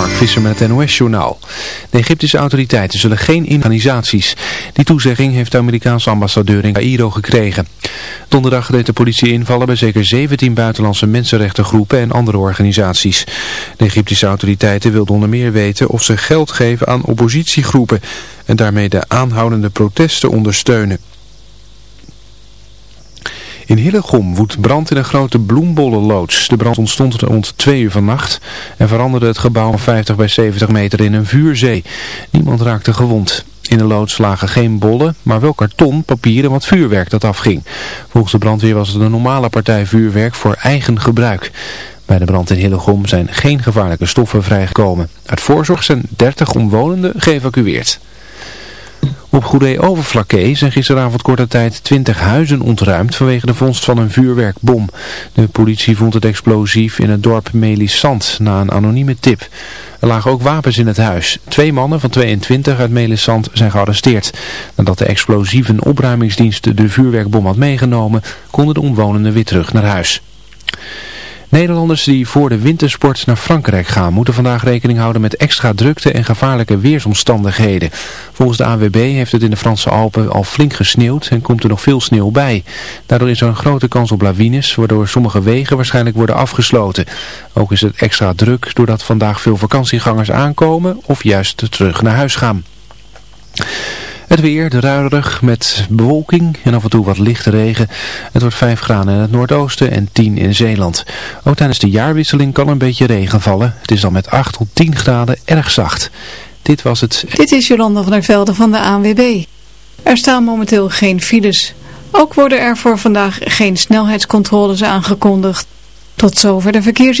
Mark Visser met het NOS-journaal. De Egyptische autoriteiten zullen geen organisaties. Die toezegging heeft de Amerikaanse ambassadeur in Cairo gekregen. Donderdag deed de politie invallen bij zeker 17 buitenlandse mensenrechtengroepen en andere organisaties. De Egyptische autoriteiten wilden onder meer weten of ze geld geven aan oppositiegroepen en daarmee de aanhoudende protesten ondersteunen. In Hillegom woedt brand in een grote bloembollenloods. De brand ontstond rond twee uur vannacht en veranderde het gebouw van 50 bij 70 meter in een vuurzee. Niemand raakte gewond. In de loods lagen geen bollen, maar wel karton, papier en wat vuurwerk dat afging. Volgens de brandweer was het een normale partij vuurwerk voor eigen gebruik. Bij de brand in Hillegom zijn geen gevaarlijke stoffen vrijgekomen. Uit voorzorg zijn 30 omwonenden geëvacueerd. Op Goede Overflakkee zijn gisteravond korte tijd 20 huizen ontruimd vanwege de vondst van een vuurwerkbom. De politie vond het explosief in het dorp Melisand na een anonieme tip. Er lagen ook wapens in het huis. Twee mannen van 22 uit Melisand zijn gearresteerd. Nadat de explosieve opruimingsdienst de vuurwerkbom had meegenomen, konden de omwonenden weer terug naar huis. Nederlanders die voor de wintersport naar Frankrijk gaan moeten vandaag rekening houden met extra drukte en gevaarlijke weersomstandigheden. Volgens de AWB heeft het in de Franse Alpen al flink gesneeuwd en komt er nog veel sneeuw bij. Daardoor is er een grote kans op lawines, waardoor sommige wegen waarschijnlijk worden afgesloten. Ook is het extra druk doordat vandaag veel vakantiegangers aankomen of juist terug naar huis gaan. Het weer, de ruirig met bewolking en af en toe wat lichte regen. Het wordt 5 graden in het noordoosten en 10 in Zeeland. Ook tijdens de jaarwisseling kan een beetje regen vallen. Het is dan met 8 tot 10 graden erg zacht. Dit was het. Dit is Jolanda van der Velde van de ANWB. Er staan momenteel geen files. Ook worden er voor vandaag geen snelheidscontroles aangekondigd. Tot zover de verkeers...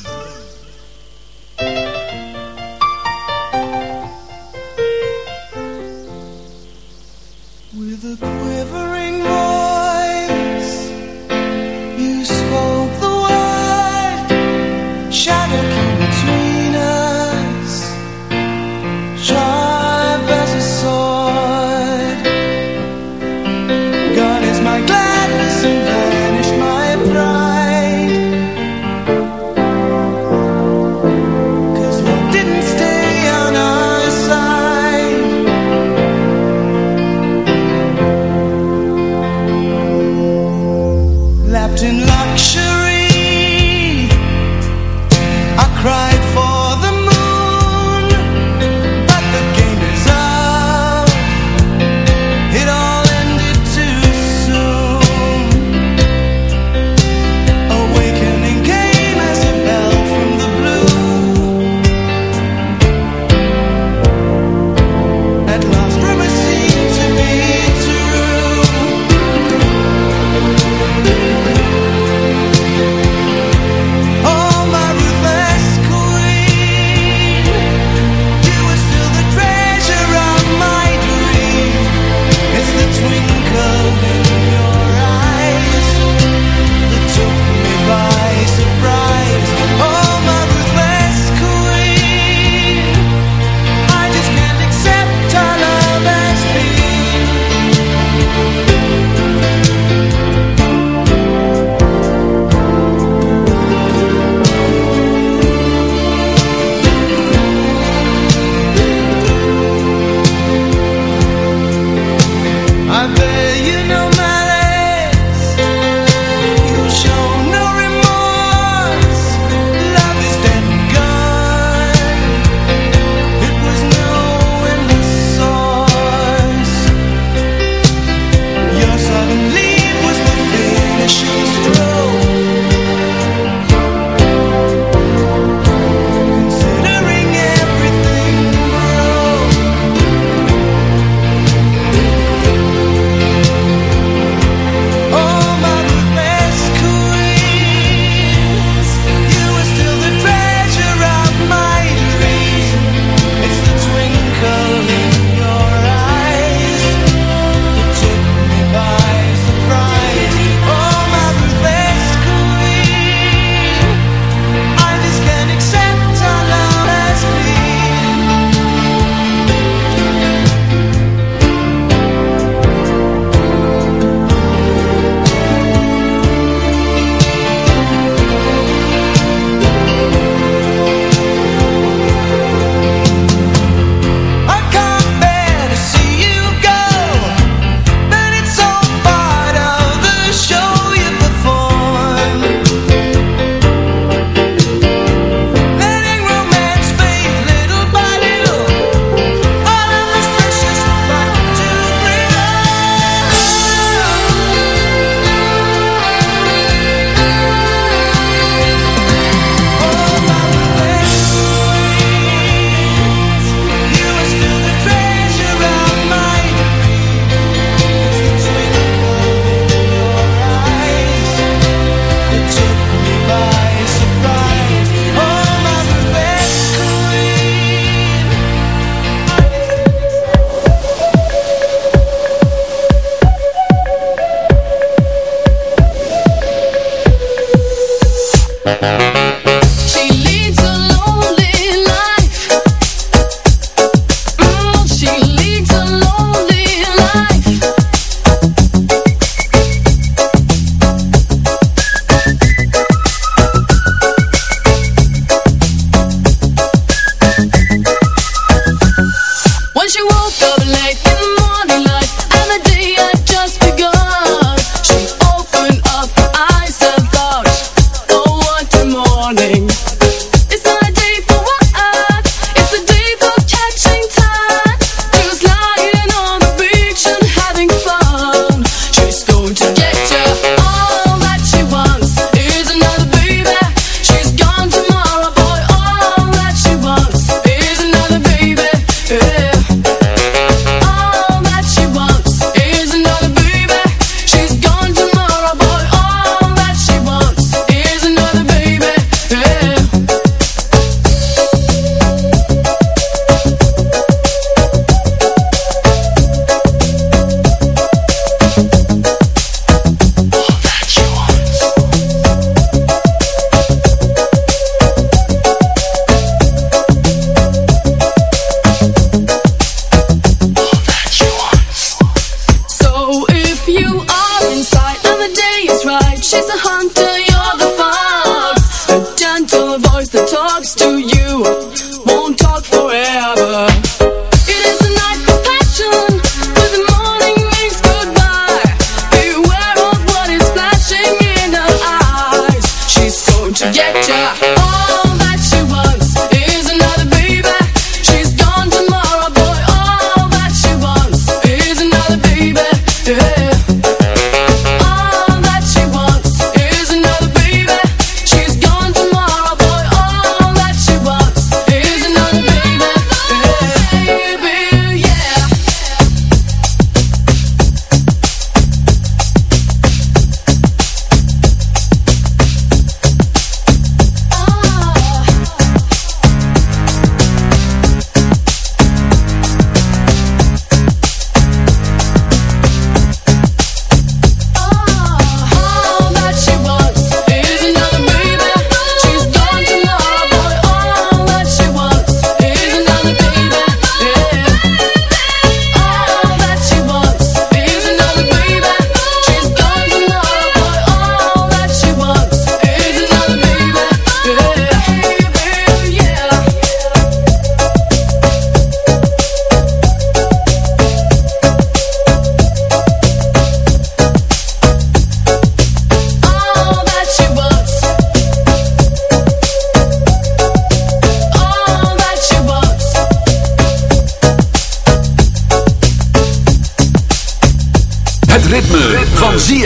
She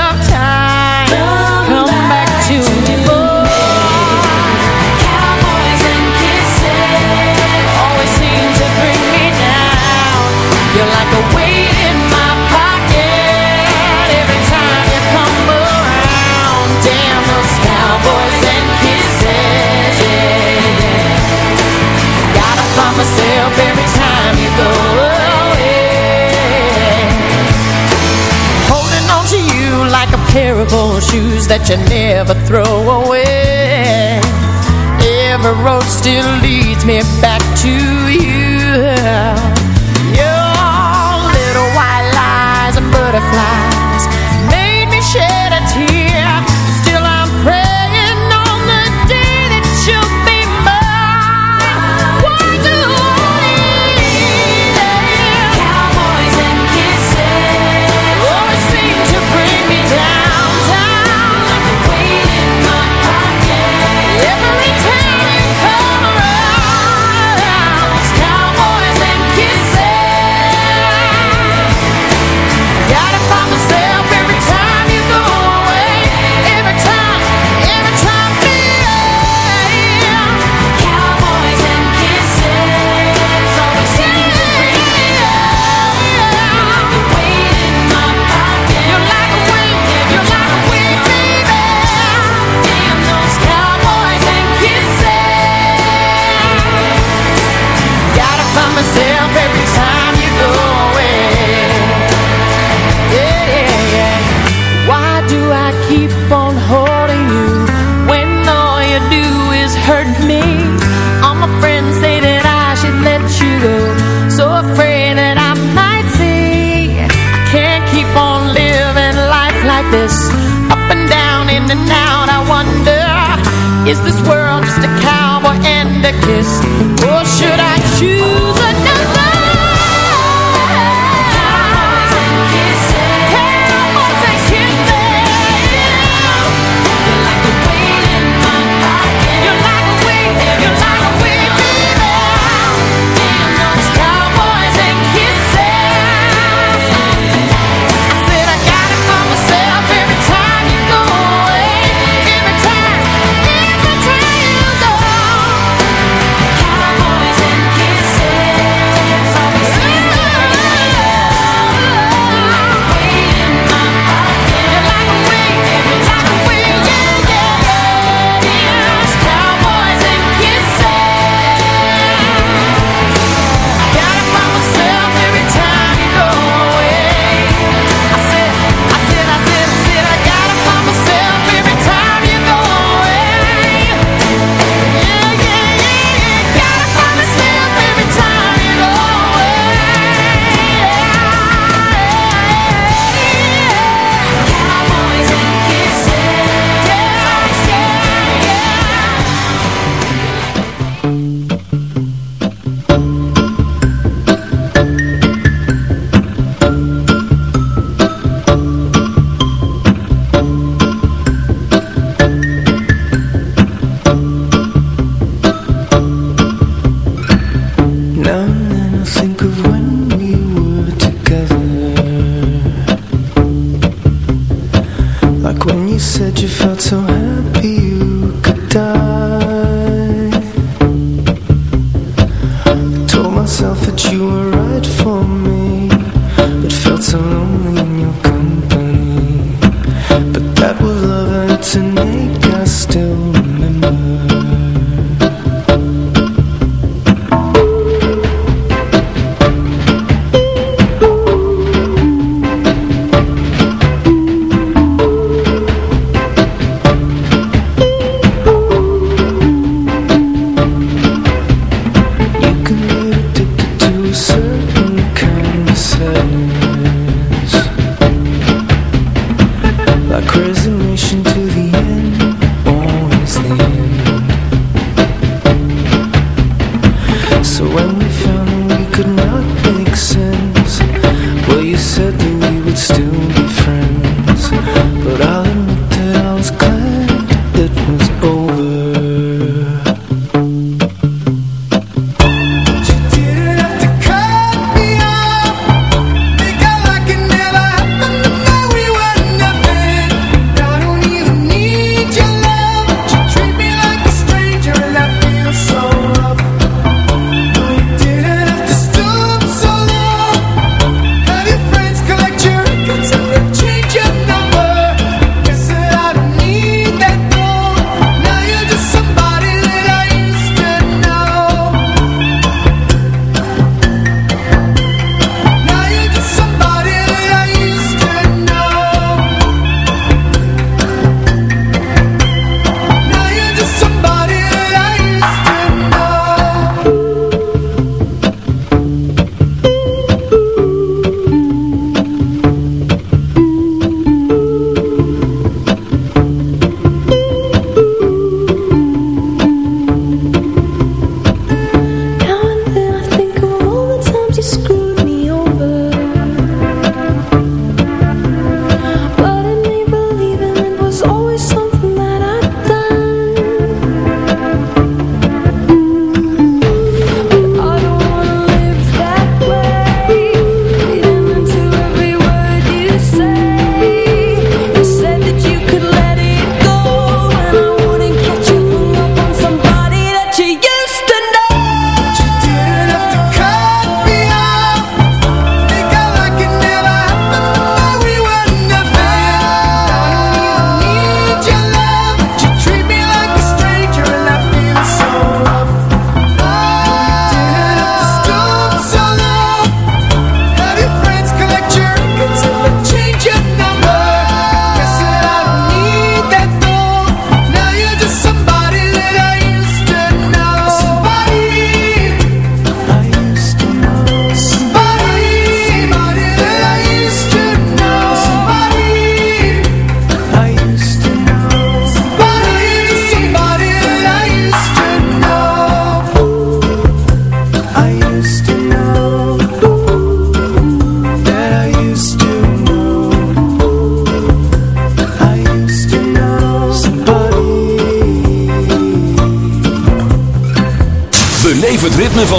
myself every time you go away. Holding on to you like a pair of old shoes that you never throw away. Every road still leads me back to you. Your little white lies and butterflies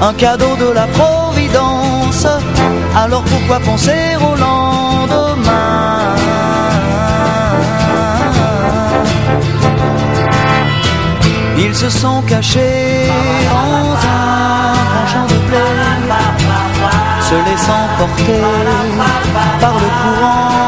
Un cadeau de la Providence. Alors pourquoi penser au lendemain Ils se sont cachés dans un champ de blé se laissant porter par le courant,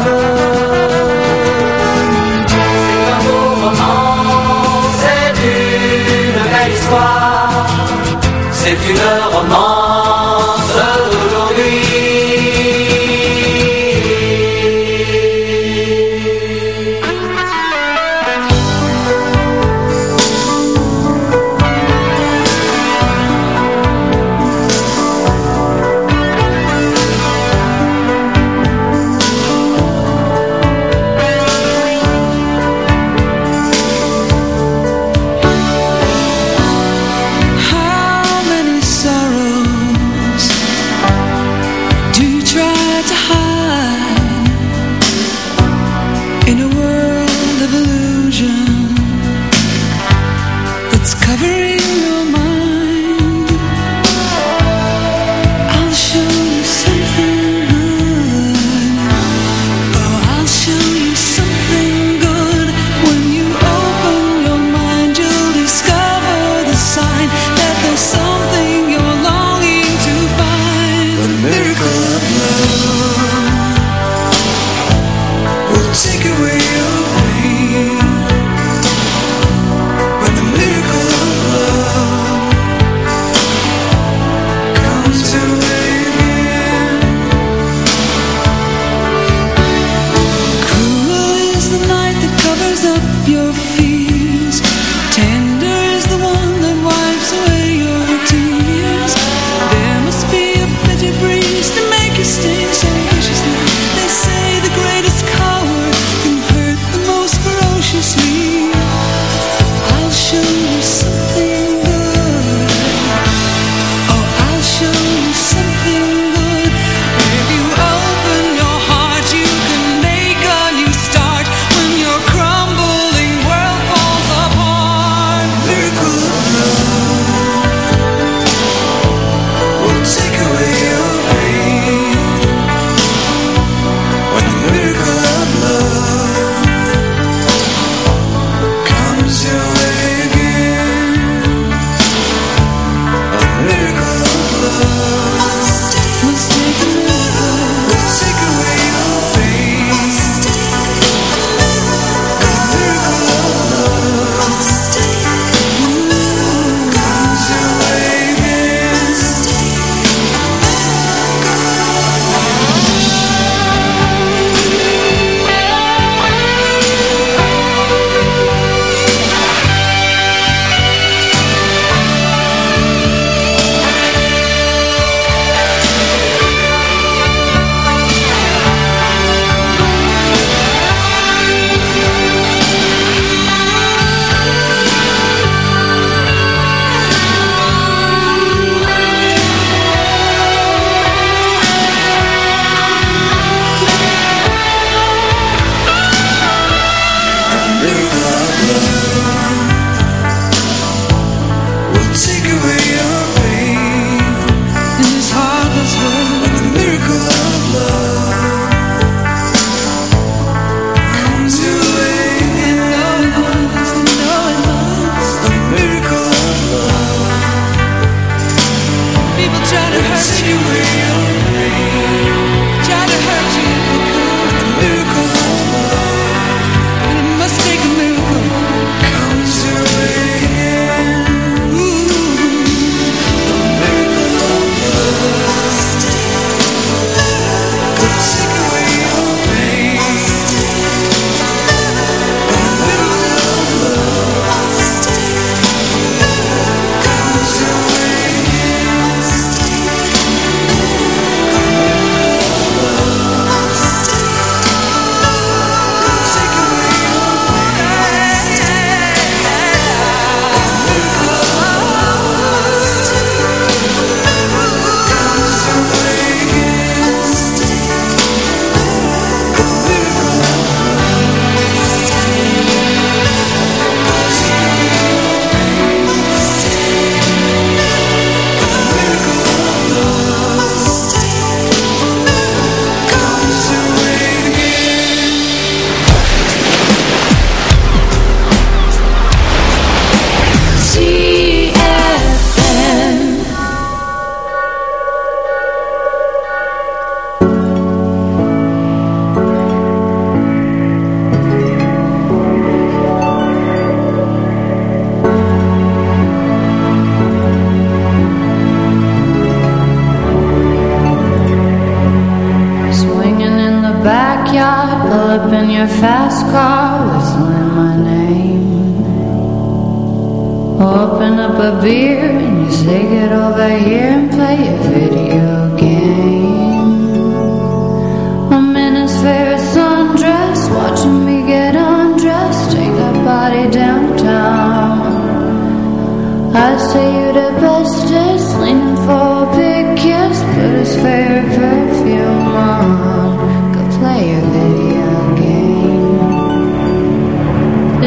Avec une heure en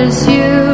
you.